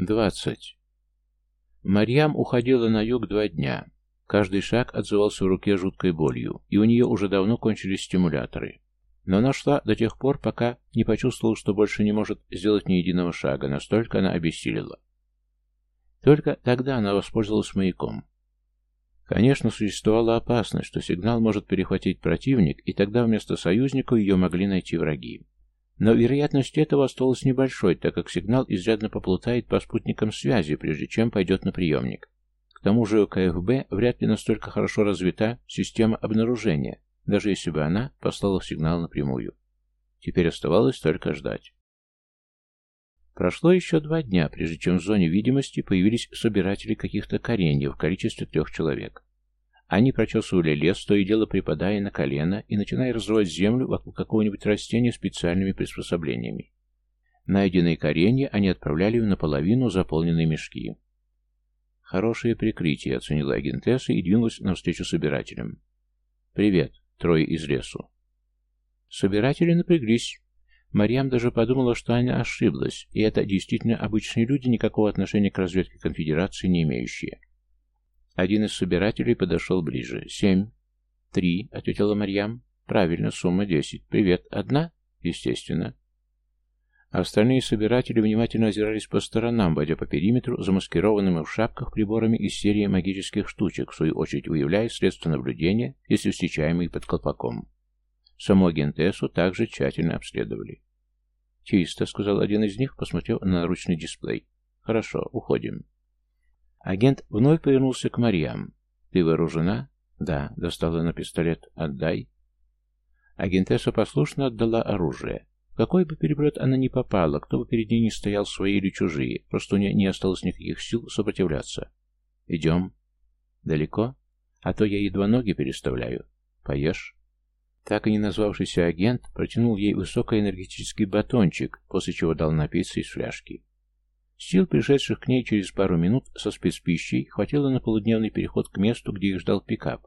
Двадцать. Марьям уходила на юг два дня. Каждый шаг отзывался в руке жуткой болью, и у нее уже давно кончились стимуляторы. Но она шла до тех пор, пока не почувствовала, что больше не может сделать ни единого шага, настолько она обессилила. Только тогда она воспользовалась маяком. Конечно, существовала опасность, что сигнал может перехватить противник, и тогда вместо союзников ее могли найти враги. Но вероятность этого осталась небольшой, так как сигнал изрядно поплутает по спутникам связи, прежде чем пойдет на приемник. К тому же у КФБ вряд ли настолько хорошо развита система обнаружения, даже если бы она послала сигнал напрямую. Теперь оставалось только ждать. Прошло еще два дня, прежде чем в зоне видимости появились собиратели каких-то кореньев в количестве трех человек. Они прочесывали лес, то и дело припадая на колено и начиная разрывать землю вокруг какого-нибудь растения специальными приспособлениями. Найденные коренья они отправляли в наполовину заполненные мешки. «Хорошее прикрытие», — оценила агентесса и двинулась навстречу собирателям. «Привет», — трое из лесу. Собиратели напряглись. Марьям даже подумала, что она ошиблась, и это действительно обычные люди, никакого отношения к разведке конфедерации не имеющие. Один из собирателей подошел ближе. «Семь». «Три», — ответила Марьям. «Правильно, сумма десять. Привет. Одна?» «Естественно». Остальные собиратели внимательно озирались по сторонам, водя по периметру, замаскированным в шапках приборами из серии магических штучек, в свою очередь выявляя средства наблюдения, если встречаемые под колпаком. Саму агентессу также тщательно обследовали. «Чисто», — сказал один из них, посмотрев на наручный дисплей. «Хорошо, уходим». Агент вновь повернулся к Марьям. «Ты вооружена?» «Да», — достала на пистолет. «Отдай». Агентесса послушно отдала оружие. В какой бы переплет она ни попала, кто бы перед ней не стоял, свои или чужие, просто у нее не осталось никаких сил сопротивляться. «Идем». «Далеко? А то я едва ноги переставляю. Поешь?» Так и не назвавшийся агент протянул ей высокоэнергетический батончик, после чего дал напиться из фляжки. Сил, пришедших к ней через пару минут со спецпищей, хватило на полудневный переход к месту, где их ждал пикап,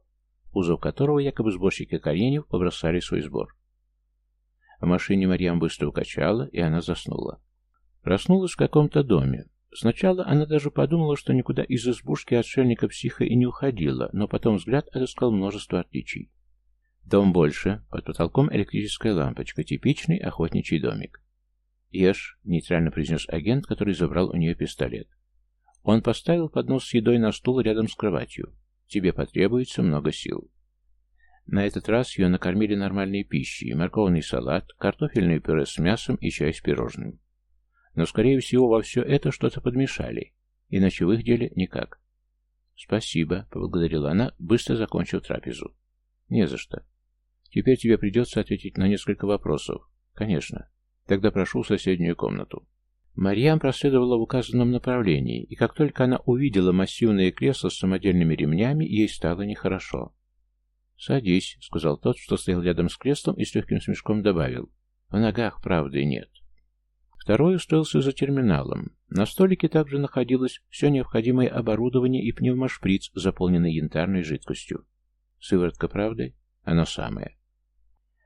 кузов которого якобы сборщики кореньев побросали свой сбор. В машине Марьям быстро укачала, и она заснула. Проснулась в каком-то доме. Сначала она даже подумала, что никуда из избушки отшельника-психа и не уходила, но потом взгляд отыскал множество отличий. Дом больше, под потолком электрическая лампочка, типичный охотничий домик. «Ешь», — нейтрально произнес агент, который забрал у нее пистолет. Он поставил поднос с едой на стул рядом с кроватью. «Тебе потребуется много сил». На этот раз ее накормили нормальной пищей, морковный салат, картофельное пюре с мясом и чай с пирожным. Но, скорее всего, во все это что-то подмешали, иначе в их деле никак. «Спасибо», — поблагодарила она, быстро закончив трапезу. «Не за что. Теперь тебе придется ответить на несколько вопросов. Конечно. Тогда прошу в соседнюю комнату». Марьям проследовала в указанном направлении, и как только она увидела массивное кресло с самодельными ремнями, ей стало нехорошо. «Садись», — сказал тот, что стоял рядом с креслом, и с легким смешком добавил. «В ногах правды нет». Второй устроился за терминалом. На столике также находилось все необходимое оборудование и пневмошприц, заполненный янтарной жидкостью. Сыворотка правды? Оно самое.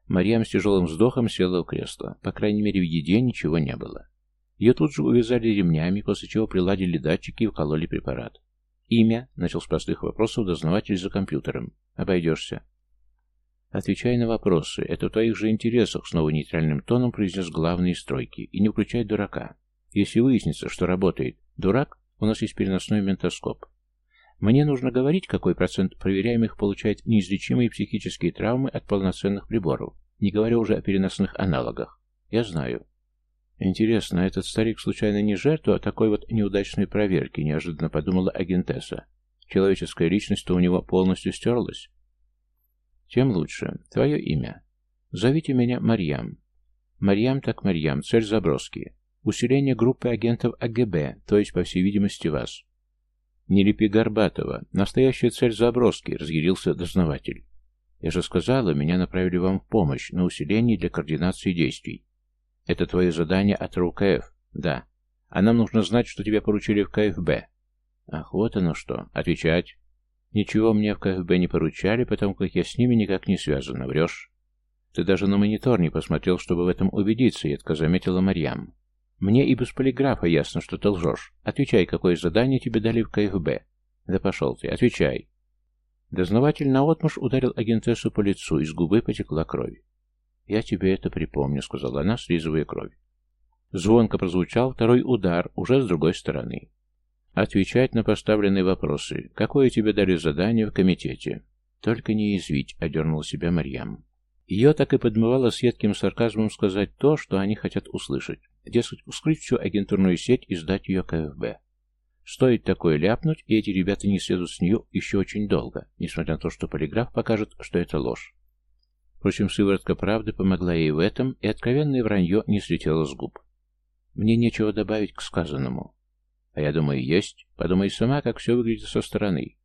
Марьям с тяжелым вздохом села в кресло. По крайней мере, в еде ничего не было. Ее тут же увязали ремнями, после чего приладили датчики и вкололи препарат. «Имя?» — начал с простых вопросов дознаватель за компьютером. «Обойдешься». «Отвечай на вопросы. Это в твоих же интересах», — снова нейтральным тоном произнес главные стройки. «И не включай дурака. Если выяснится, что работает дурак, у нас есть переносной ментоскоп. Мне нужно говорить, какой процент проверяемых получает неизлечимые психические травмы от полноценных приборов, не говоря уже о переносных аналогах. Я знаю. Интересно, этот старик случайно не жертва а такой вот неудачной проверки, неожиданно подумала агентесса. Человеческая личность-то у него полностью стерлась. Тем лучше. Твое имя. Зовите меня Марьям. Марьям так Марьям, цель заброски. Усиление группы агентов АГБ, то есть, по всей видимости, вас. «Не лепи Горбатова. Настоящая цель заброски», — разъярился дознаватель. «Я же сказала, меня направили вам в помощь, на усиление для координации действий. Это твое задание от РУКФ?» «Да. А нам нужно знать, что тебя поручили в КФБ». «Ах, вот оно что. Отвечать». «Ничего мне в КФБ не поручали, потому как я с ними никак не связана. Врешь?» «Ты даже на монитор не посмотрел, чтобы в этом убедиться», — едко заметила Марьям. Мне и без полиграфа ясно, что ты лжешь. Отвечай, какое задание тебе дали в КФБ. Да пошел ты, отвечай. Дознаватель наотмашь ударил агентессу по лицу, из губы потекла кровь. «Я тебе это припомню», — сказала она, слизывая кровь. Звонко прозвучал второй удар, уже с другой стороны. Отвечать на поставленные вопросы. Какое тебе дали задание в комитете? Только не язвить, одернул себя Марьям. Ее так и подмывало с едким сарказмом сказать то, что они хотят услышать. Дескать, вскрыть всю агентурную сеть и сдать ее КФБ. Стоит такое ляпнуть, и эти ребята не следут с нее еще очень долго, несмотря на то, что полиграф покажет, что это ложь. Впрочем, сыворотка правды помогла ей в этом, и откровенное вранье не слетело с губ. Мне нечего добавить к сказанному. А я думаю, есть. Подумай сама, как все выглядит со стороны.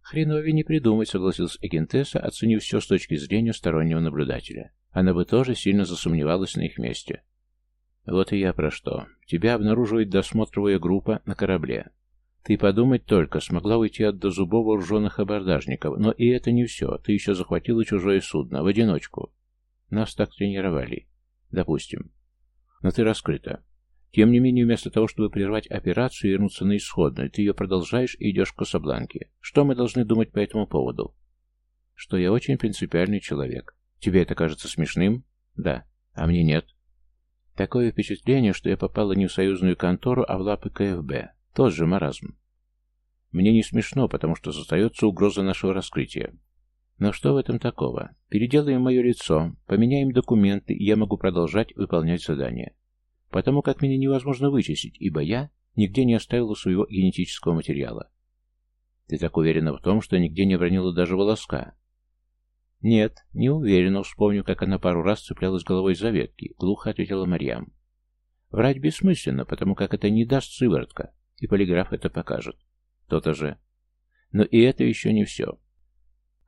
Хреновее не придумать, согласилась агентесса, оценив все с точки зрения стороннего наблюдателя. Она бы тоже сильно засомневалась на их месте. Вот и я про что. Тебя обнаруживает досмотровая группа на корабле. Ты подумать только, смогла уйти от до зубов вооруженных абордажников, но и это не все. Ты еще захватила чужое судно, в одиночку. Нас так тренировали. Допустим. Но ты раскрыта. Тем не менее, вместо того, чтобы прервать операцию и вернуться на исходную, ты ее продолжаешь и идешь к Касабланке. Что мы должны думать по этому поводу? Что я очень принципиальный человек. Тебе это кажется смешным? Да. А мне нет. Такое впечатление, что я попала не в союзную контору, а в лапы КФБ. Тот же маразм. Мне не смешно, потому что остается угроза нашего раскрытия. Но что в этом такого? Переделаем мое лицо, поменяем документы, и я могу продолжать выполнять задание потому как меня невозможно вычислить, ибо я нигде не оставила своего генетического материала. Ты так уверена в том, что нигде не обронила даже волоска? Нет, не уверена, вспомню, как она пару раз цеплялась головой за ветки, глухо ответила Марьям. Врать бессмысленно, потому как это не даст сыворотка, и полиграф это покажет. То-то же. Но и это еще не все.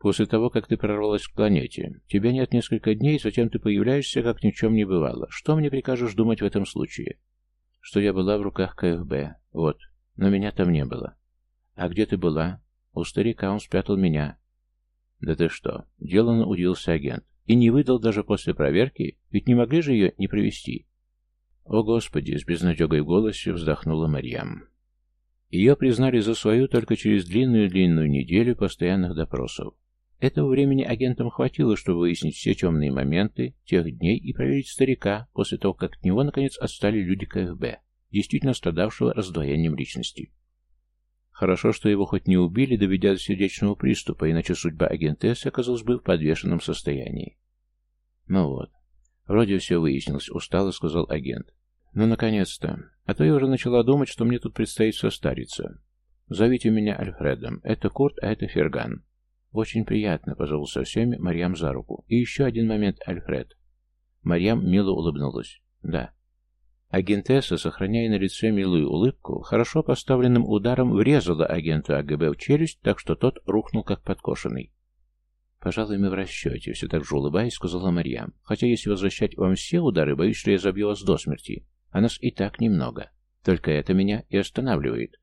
После того, как ты прорвалась к планете, тебя нет несколько дней, затем ты появляешься, как ни в чем не бывало. Что мне прикажешь думать в этом случае? Что я была в руках КФБ. Вот. Но меня там не было. А где ты была? У старика он спрятал меня. Да ты что? Деланно удивился агент. И не выдал даже после проверки? Ведь не могли же ее не привести? О, Господи! С безнадегой в голосе вздохнула Марьям. Ее признали за свою только через длинную-длинную неделю постоянных допросов. Этого времени агентам хватило, чтобы выяснить все темные моменты тех дней и проверить старика после того, как от него наконец отстали люди КФБ, действительно страдавшего раздвоением личности. Хорошо, что его хоть не убили, доведя до сердечного приступа, иначе судьба агентессы оказалась бы в подвешенном состоянии. Ну вот. Вроде все выяснилось, устало сказал агент. Ну, наконец-то. А то я уже начала думать, что мне тут предстоит состариться. Зовите меня Альфредом. Это Курт, а это Ферган. «Очень приятно», — пожалуй, со всеми Марьям за руку. «И еще один момент, Альфред». Марьям мило улыбнулась. «Да». Агентесса, сохраняя на лице милую улыбку, хорошо поставленным ударом врезала агенту АГБ в челюсть, так что тот рухнул как подкошенный. «Пожалуй, мы в расчете», — все так же улыбаясь, сказала Марьям. «Хотя если возвращать вам все удары, боюсь, что я забью вас до смерти. А нас и так немного. Только это меня и останавливает».